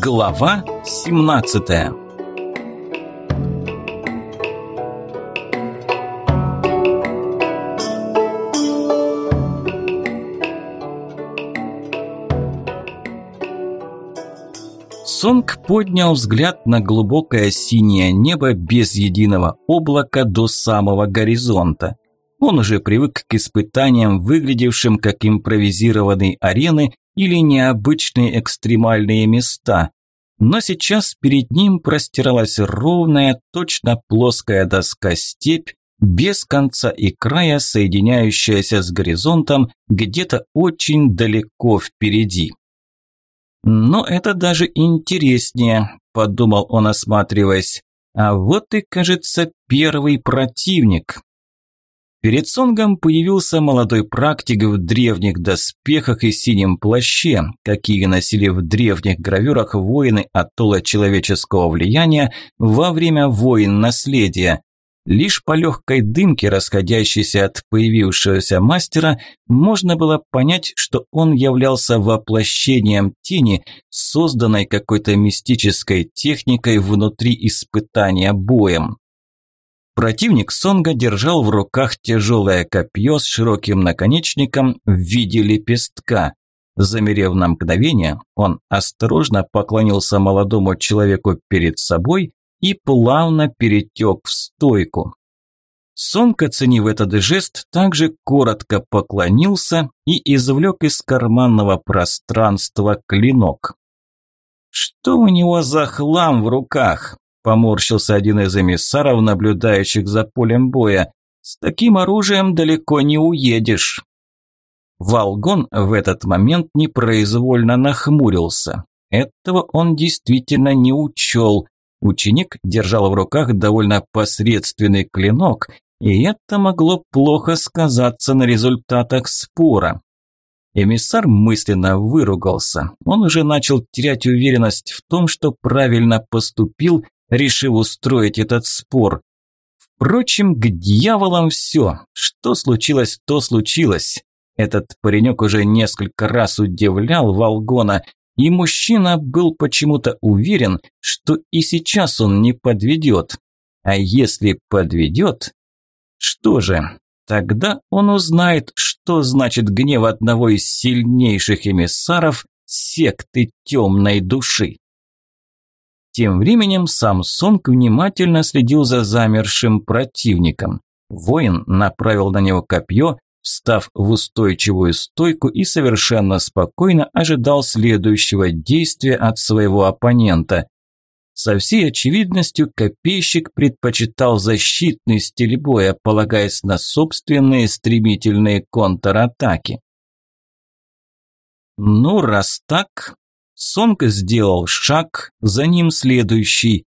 Глава 17 Сонг поднял взгляд на глубокое синее небо без единого облака до самого горизонта. Он уже привык к испытаниям, выглядевшим как импровизированные арены или необычные экстремальные места. Но сейчас перед ним простиралась ровная, точно плоская доска степь, без конца и края, соединяющаяся с горизонтом где-то очень далеко впереди. «Но это даже интереснее», – подумал он, осматриваясь. «А вот и, кажется, первый противник». Перед Сонгом появился молодой практик в древних доспехах и синем плаще, какие носили в древних гравюрах воины атолла человеческого влияния во время войн наследия. Лишь по легкой дымке, расходящейся от появившегося мастера, можно было понять, что он являлся воплощением тени, созданной какой-то мистической техникой внутри испытания боем. Противник Сонга держал в руках тяжелое копье с широким наконечником в виде лепестка. Замерев на мгновение, он осторожно поклонился молодому человеку перед собой и плавно перетек в стойку. Сонг, оценив этот жест, также коротко поклонился и извлек из карманного пространства клинок. «Что у него за хлам в руках?» Поморщился один из эмиссаров, наблюдающих за полем боя. С таким оружием далеко не уедешь. Волгон в этот момент непроизвольно нахмурился. Этого он действительно не учел. Ученик держал в руках довольно посредственный клинок, и это могло плохо сказаться на результатах спора. Эмиссар мысленно выругался. Он уже начал терять уверенность в том, что правильно поступил решив устроить этот спор. Впрочем, к дьяволам все. Что случилось, то случилось. Этот паренек уже несколько раз удивлял Волгона, и мужчина был почему-то уверен, что и сейчас он не подведет. А если подведет, что же, тогда он узнает, что значит гнев одного из сильнейших эмиссаров секты темной души. Тем временем сам Сонг внимательно следил за замершим противником. Воин направил на него копье, встав в устойчивую стойку и совершенно спокойно ожидал следующего действия от своего оппонента. Со всей очевидностью копейщик предпочитал защитный стиль боя, полагаясь на собственные стремительные контратаки. Ну, раз так, Сонг сделал шаг, за ним следующий.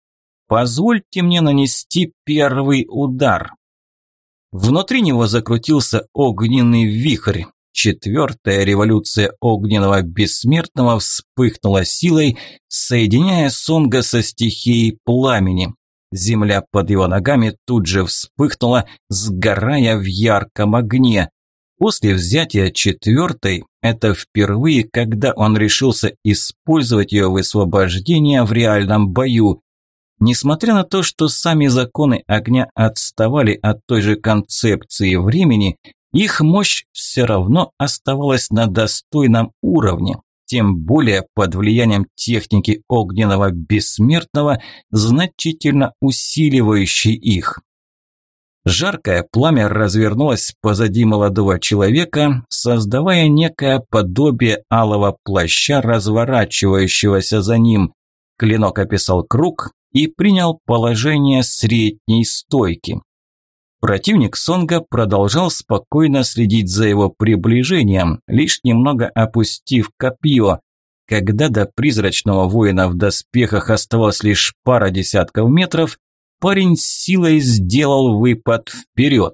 «Позвольте мне нанести первый удар». Внутри него закрутился огненный вихрь. Четвертая революция огненного бессмертного вспыхнула силой, соединяя Сонга со стихией пламени. Земля под его ногами тут же вспыхнула, сгорая в ярком огне. После взятия четвертой, это впервые, когда он решился использовать ее высвобождение в реальном бою. Несмотря на то, что сами законы огня отставали от той же концепции времени, их мощь все равно оставалась на достойном уровне, тем более под влиянием техники огненного бессмертного, значительно усиливающей их. Жаркое пламя развернулось позади молодого человека, создавая некое подобие алого плаща, разворачивающегося за ним. Клинок описал круг и принял положение средней стойки. Противник Сонга продолжал спокойно следить за его приближением, лишь немного опустив копье. Когда до призрачного воина в доспехах оставалось лишь пара десятков метров, Парень с силой сделал выпад вперед.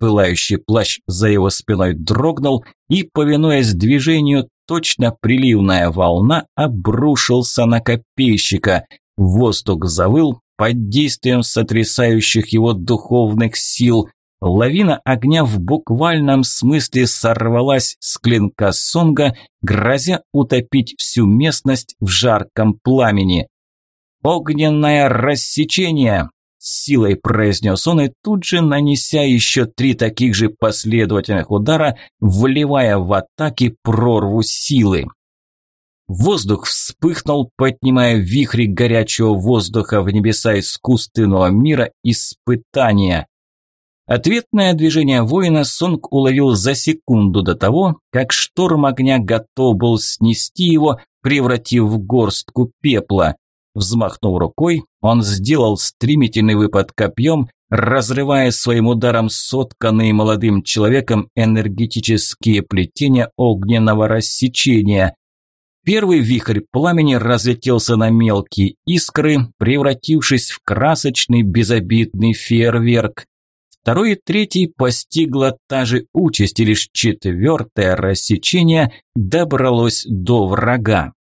Пылающий плащ за его спиной дрогнул, и, повинуясь движению, точно приливная волна обрушился на копейщика. Воздух завыл под действием сотрясающих его духовных сил. лавина огня в буквальном смысле сорвалась с клинка Сонга, грозя утопить всю местность в жарком пламени. «Огненное рассечение!» – силой произнес он и тут же, нанеся еще три таких же последовательных удара, вливая в атаки прорву силы. Воздух вспыхнул, поднимая вихри горячего воздуха в небеса искусственного мира испытания. Ответное движение воина Сонг уловил за секунду до того, как шторм огня готов был снести его, превратив в горстку пепла. Взмахнув рукой, он сделал стремительный выпад копьем, разрывая своим ударом сотканные молодым человеком энергетические плетения огненного рассечения. Первый вихрь пламени разлетелся на мелкие искры, превратившись в красочный безобидный фейерверк. Второй и третий постигла та же участь, и лишь четвертое рассечение добралось до врага.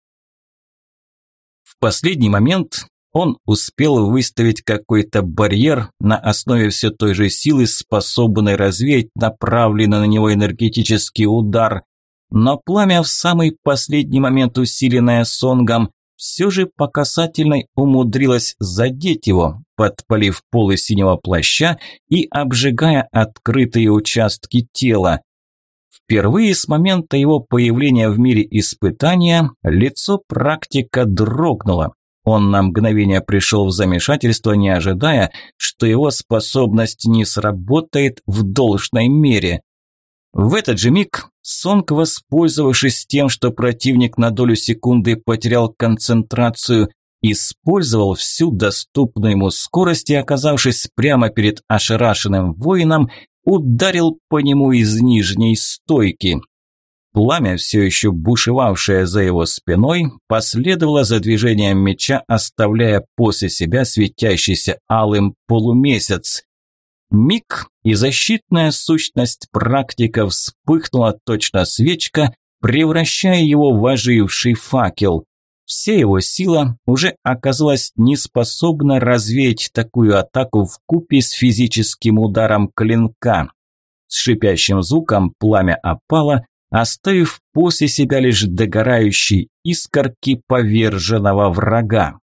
Последний момент он успел выставить какой-то барьер на основе все той же силы, способной развеять направленный на него энергетический удар, но пламя в самый последний момент, усиленное сонгом, все же по касательной умудрилось задеть его, подпалив полы синего плаща и обжигая открытые участки тела. Впервые с момента его появления в мире испытания лицо практика дрогнуло. Он на мгновение пришел в замешательство, не ожидая, что его способность не сработает в должной мере. В этот же миг Сонг, воспользовавшись тем, что противник на долю секунды потерял концентрацию, использовал всю доступную ему скорость и, оказавшись прямо перед ошарашенным воином, ударил по нему из нижней стойки. Пламя, все еще бушевавшее за его спиной, последовало за движением меча, оставляя после себя светящийся алым полумесяц. Миг, и защитная сущность практика вспыхнула точно свечка, превращая его в оживший факел. Вся его сила уже оказалась неспособна развеять такую атаку в купе с физическим ударом клинка. С шипящим звуком пламя опало, оставив после себя лишь догорающие искорки поверженного врага.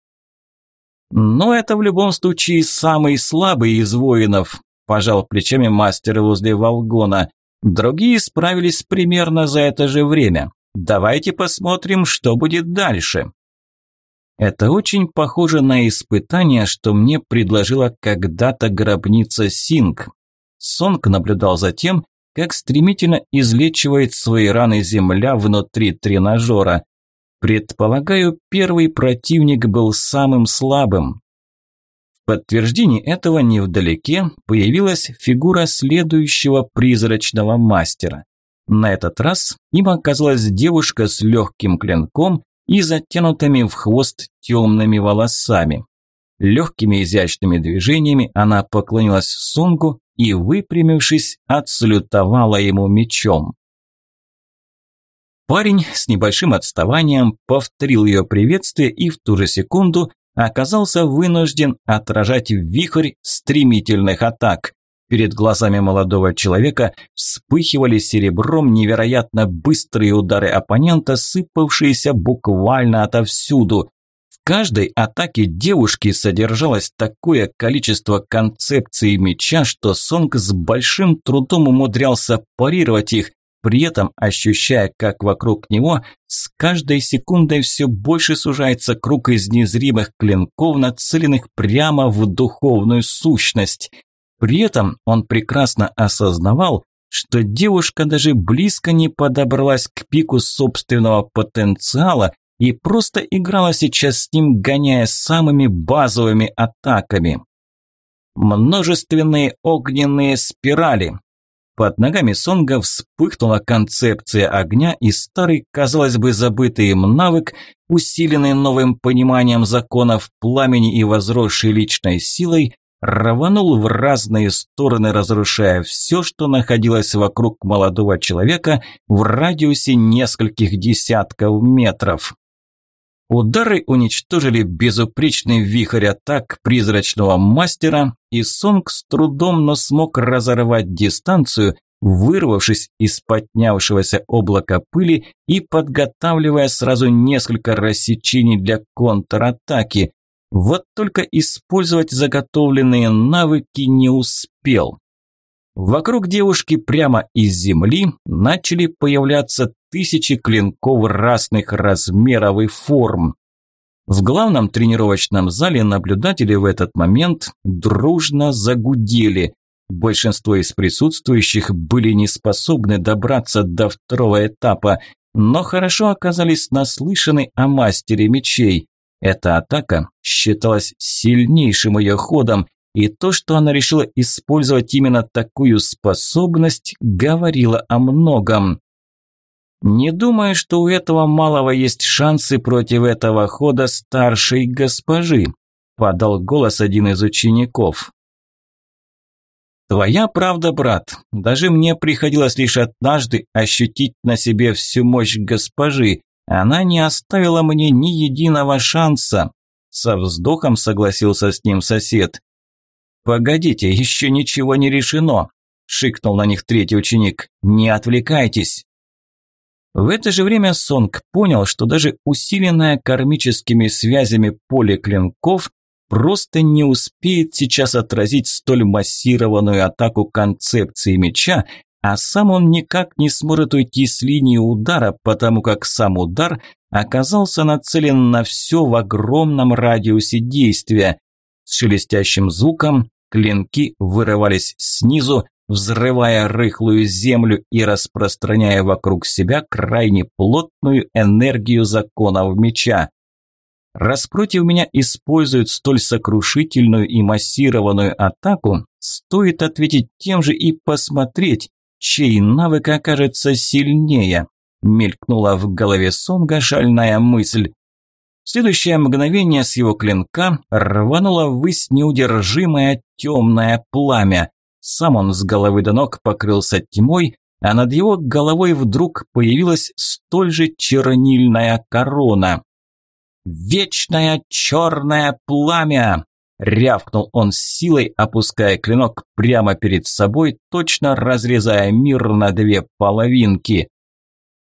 Но это в любом случае самый слабый из воинов, пожал плечами мастер возле Волгона. Другие справились примерно за это же время. Давайте посмотрим, что будет дальше. Это очень похоже на испытание, что мне предложила когда-то гробница Синг. Сонг наблюдал за тем, как стремительно излечивает свои раны земля внутри тренажера. Предполагаю, первый противник был самым слабым подтверждение этого невдалеке появилась фигура следующего призрачного мастера. На этот раз им оказалась девушка с легким клинком и затянутыми в хвост темными волосами. Легкими изящными движениями она поклонилась Сунгу и, выпрямившись, отсалютовала ему мечом. Парень с небольшим отставанием повторил ее приветствие и в ту же секунду оказался вынужден отражать вихрь стремительных атак. Перед глазами молодого человека вспыхивали серебром невероятно быстрые удары оппонента, сыпавшиеся буквально отовсюду. В каждой атаке девушки содержалось такое количество концепций меча, что Сонг с большим трудом умудрялся парировать их, при этом ощущая, как вокруг него с каждой секундой все больше сужается круг из незримых клинков, нацеленных прямо в духовную сущность. При этом он прекрасно осознавал, что девушка даже близко не подобралась к пику собственного потенциала и просто играла сейчас с ним, гоняя самыми базовыми атаками. Множественные огненные спирали, под ногами Сонга вспыхнула концепция огня, и старый, казалось бы, забытый им навык, усиленный новым пониманием законов пламени и возросшей личной силой, рванул в разные стороны, разрушая все, что находилось вокруг молодого человека в радиусе нескольких десятков метров. Удары уничтожили безупречный вихрь атак призрачного мастера, и Сонг с трудом, но смог разорвать дистанцию, вырвавшись из поднявшегося облака пыли и подготавливая сразу несколько рассечений для контратаки. Вот только использовать заготовленные навыки не успел. Вокруг девушки прямо из земли начали появляться тысячи клинков разных размеров и форм. В главном тренировочном зале наблюдатели в этот момент дружно загудели. Большинство из присутствующих были не способны добраться до второго этапа, но хорошо оказались наслышаны о мастере мечей. Эта атака считалась сильнейшим ее ходом, и то, что она решила использовать именно такую способность, говорило о многом. Не думаю, что у этого малого есть шансы против этого хода старшей госпожи, подал голос один из учеников. Твоя правда, брат. Даже мне приходилось лишь однажды ощутить на себе всю мощь госпожи. Она не оставила мне ни единого шанса. Со вздохом согласился с ним сосед. Погодите, еще ничего не решено, шикнул на них третий ученик. Не отвлекайтесь. В это же время Сонг понял, что даже усиленное кармическими связями поле клинков просто не успеет сейчас отразить столь массированную атаку концепции меча, а сам он никак не сможет уйти с линии удара, потому как сам удар оказался нацелен на все в огромном радиусе действия. С шелестящим звуком клинки вырывались снизу, взрывая рыхлую землю и распространяя вокруг себя крайне плотную энергию законов меча. Раз против меня используют столь сокрушительную и массированную атаку, стоит ответить тем же и посмотреть, чей навык окажется сильнее. Мелькнула в голове Сонга шальная мысль. В следующее мгновение с его клинка рвануло ввысь неудержимое темное пламя. Сам он с головы до ног покрылся тьмой, а над его головой вдруг появилась столь же чернильная корона. «Вечное черное пламя!» Рявкнул он с силой, опуская клинок прямо перед собой, точно разрезая мир на две половинки.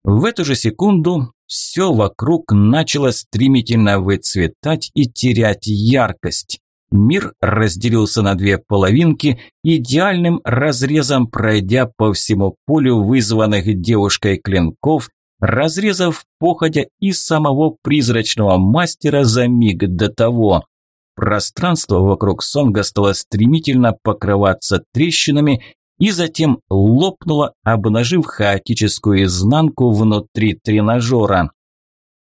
В эту же секунду все вокруг начало стремительно выцветать и терять яркость. Мир разделился на две половинки, идеальным разрезом пройдя по всему полю вызванных девушкой клинков, разрезав походя и самого призрачного мастера за миг до того. Пространство вокруг Сонга стало стремительно покрываться трещинами и затем лопнуло, обнажив хаотическую изнанку внутри тренажера.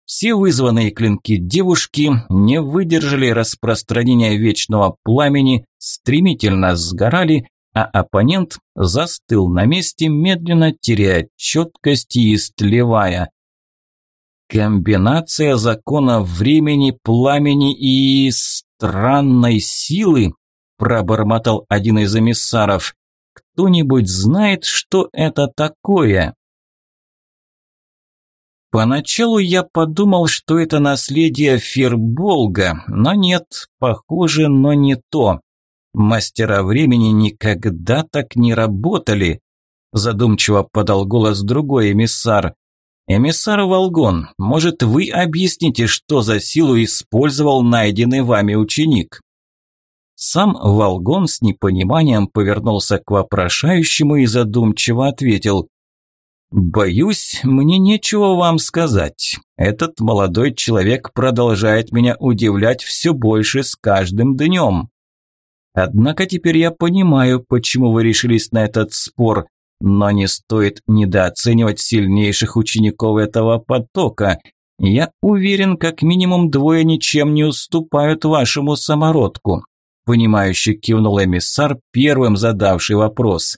Все вызванные клинки девушки не выдержали распространения вечного пламени, стремительно сгорали, а оппонент застыл на месте, медленно теряя четкость и истлевая. Комбинация закона времени, пламени и странной силы, пробормотал один из эмиссаров. Кто-нибудь знает, что это такое? Поначалу я подумал, что это наследие Ферболга, но нет, похоже, но не то. Мастера времени никогда так не работали. Задумчиво подал голос другой эмиссар. Эмиссар Волгон, может, вы объясните, что за силу использовал найденный вами ученик? Сам Волгон с непониманием повернулся к вопрошающему и задумчиво ответил. «Боюсь, мне нечего вам сказать. Этот молодой человек продолжает меня удивлять все больше с каждым днем. Однако теперь я понимаю, почему вы решились на этот спор, но не стоит недооценивать сильнейших учеников этого потока. Я уверен, как минимум двое ничем не уступают вашему самородку. Понимающе кивнул эмиссар, первым задавший вопрос.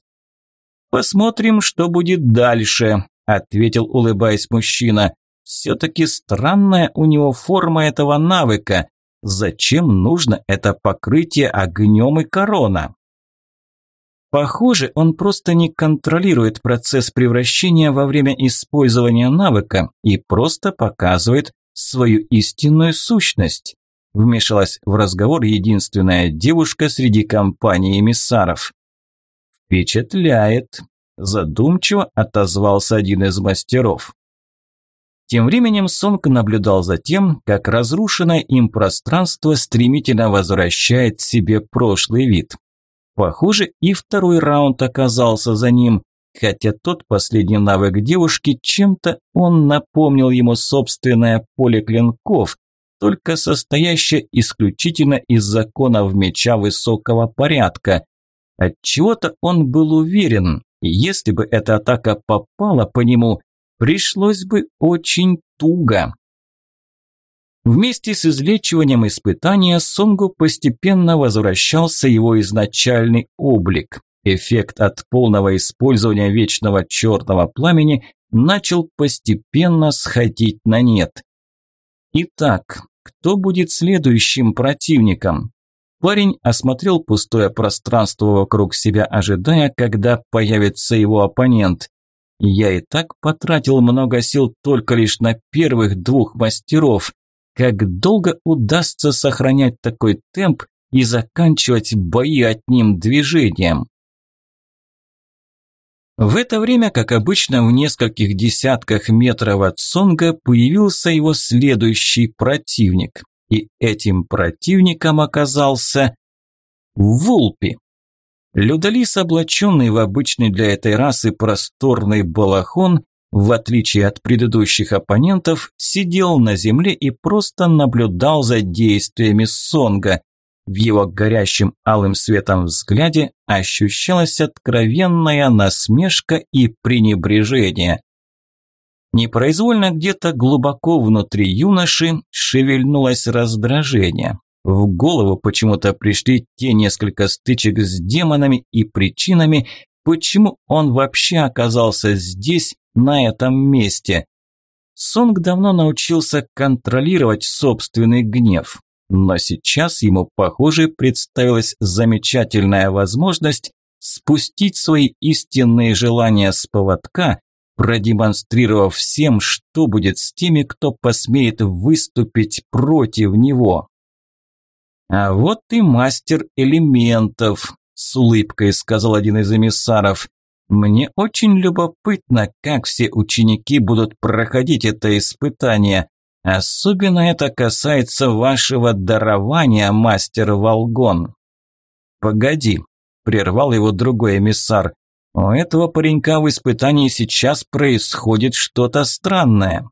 «Посмотрим, что будет дальше», – ответил, улыбаясь мужчина. «Все-таки странная у него форма этого навыка. Зачем нужно это покрытие огнем и корона? Похоже, он просто не контролирует процесс превращения во время использования навыка и просто показывает свою истинную сущность? Вмешалась в разговор единственная девушка среди компании эмиссаров. «Впечатляет», – задумчиво отозвался один из мастеров. Тем временем Сонг наблюдал за тем, как разрушенное им пространство стремительно возвращает себе прошлый вид. Похоже, и второй раунд оказался за ним, хотя тот последний навык девушки чем-то он напомнил ему собственное поле клинков, только состоящее исключительно из законов меча высокого порядка. Отчего-то он был уверен, если бы эта атака попала по нему, пришлось бы очень туго. Вместе с излечиванием испытания Сонгу постепенно возвращался его изначальный облик. Эффект от полного использования вечного черного пламени начал постепенно сходить на нет. Итак, кто будет следующим противником? Парень осмотрел пустое пространство вокруг себя, ожидая, когда появится его оппонент. Я и так потратил много сил только лишь на первых двух мастеров. Как долго удастся сохранять такой темп и заканчивать бои одним движением? В это время, как обычно, в нескольких десятках метров от Сонга появился его следующий противник. И этим противником оказался Вулпи. Людолис, облаченный в обычный для этой расы просторный балахон, в отличие от предыдущих оппонентов, сидел на земле и просто наблюдал за действиями Сонга. В его горящем алым светом взгляде ощущалась откровенная насмешка и пренебрежение. Непроизвольно где-то глубоко внутри юноши шевельнулось раздражение. В голову почему-то пришли те несколько стычек с демонами и причинами, почему он вообще оказался здесь, на этом месте. Сонг давно научился контролировать собственный гнев, но сейчас ему, похоже, представилась замечательная возможность спустить свои истинные желания с поводка, продемонстрировав всем, что будет с теми, кто посмеет выступить против него. «А вот и мастер элементов», – с улыбкой сказал один из эмиссаров. «Мне очень любопытно, как все ученики будут проходить это испытание. Особенно это касается вашего дарования, мастер Волгон». «Погоди», – прервал его другой эмиссар. «У этого паренька в испытании сейчас происходит что-то странное».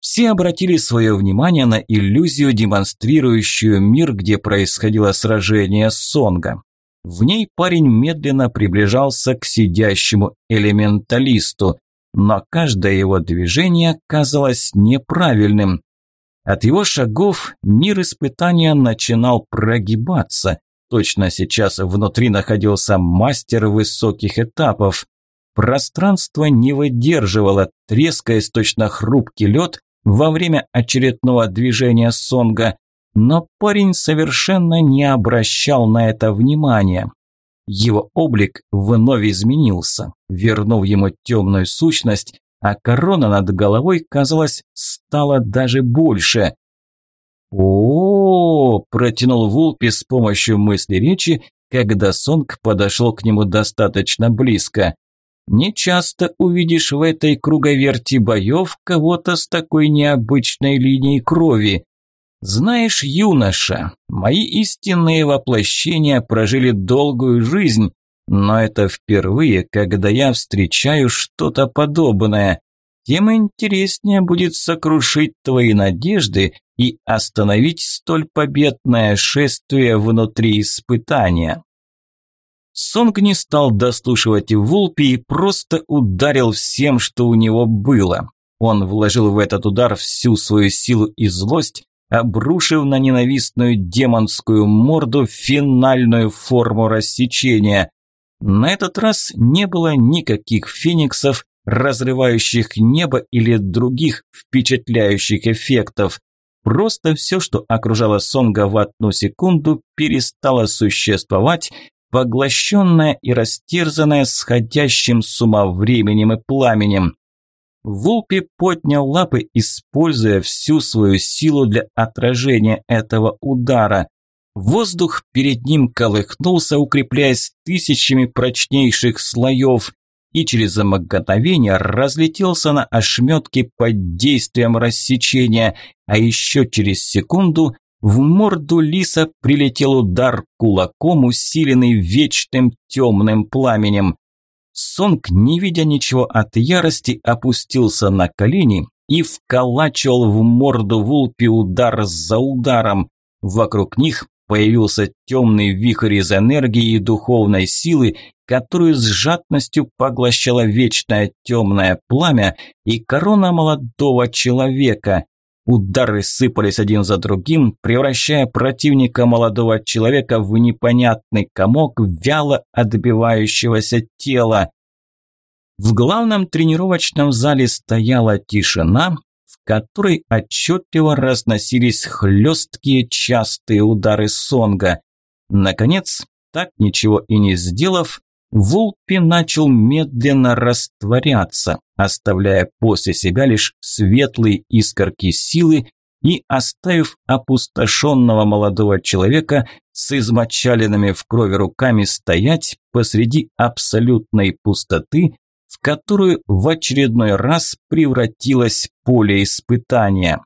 Все обратили свое внимание на иллюзию, демонстрирующую мир, где происходило сражение Сонга. В ней парень медленно приближался к сидящему элементалисту, но каждое его движение казалось неправильным. От его шагов мир испытания начинал прогибаться. Точно сейчас внутри находился мастер высоких этапов. Пространство не выдерживало, трескаясь точно хрупкий лед, во время очередного движения Сонга, но парень совершенно не обращал на это внимания. Его облик вновь изменился, вернув ему темную сущность, а корона над головой, казалось, стала даже больше. О, -о, -о, протянул Вулпи с помощью мысли речи, когда Сонг подошел к нему достаточно близко. Не часто увидишь в этой круговерти боев кого-то с такой необычной линией крови. Знаешь, юноша, мои истинные воплощения прожили долгую жизнь, но это впервые, когда я встречаю что-то подобное. Тем интереснее будет сокрушить твои надежды и остановить столь победное шествие внутри испытания. Сонг не стал дослушивать Вулпи и просто ударил всем, что у него было. Он вложил в этот удар всю свою силу и злость, обрушив на ненавистную демонскую морду финальную форму рассечения. На этот раз не было никаких фениксов, разрывающих небо или других впечатляющих эффектов. Просто все, что окружало Сонга в одну секунду, перестало существовать, поглощенная и растерзанная сходящим с ума временем и пламенем. Вулпи поднял лапы, используя всю свою силу для отражения этого удара. Воздух перед ним колыхнулся, укрепляясь тысячами прочнейших слоев, и через мгновение разлетелся на ошметки под действием рассечения, а еще через секунду в морду лиса прилетел удар кулаком, усиленный вечным темным пламенем. Сонг, не видя ничего от ярости, опустился на колени и вколачивал в морду Вулпи удар за ударом. Вокруг них появился темный вихрь из энергии и духовной силы, которую с жадностью поглощало вечное темное пламя и корона молодого человека. Удары сыпались один за другим, превращая противника молодого человека в непонятный комок вяло отбивающегося тела. В главном тренировочном зале стояла тишина, в которой отчетливо разносились хлесткие частые удары сонга. Наконец, так ничего и не сделав, Вулпи начал медленно растворяться, оставляя после себя лишь светлые искорки силы и оставив опустошенного молодого человека с измочаленными в крови руками стоять посреди абсолютной пустоты, в которую в очередной раз превратилось поле испытания.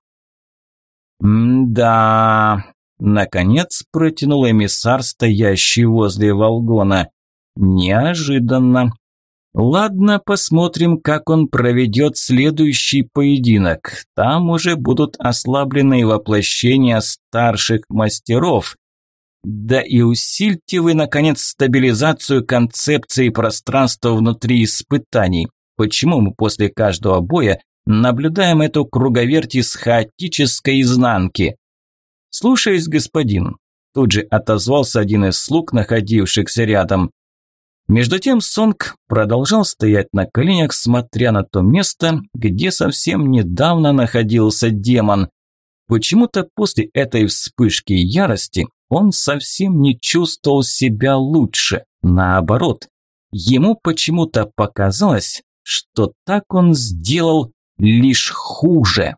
«М-да...» – наконец протянул эмиссар, стоящий возле Волгона. Неожиданно. Ладно, посмотрим, как он проведет следующий поединок. Там уже будут ослабленные воплощения старших мастеров. Да и усильте вы, наконец, стабилизацию концепции пространства внутри испытаний. Почему мы после каждого боя наблюдаем эту круговерть из хаотической изнанки? Слушаюсь, господин. Тут же отозвался один из слуг, находившихся рядом. Между тем Сонг продолжал стоять на коленях, смотря на то место, где совсем недавно находился демон. Почему-то после этой вспышки ярости он совсем не чувствовал себя лучше. Наоборот, ему почему-то показалось, что так он сделал лишь хуже.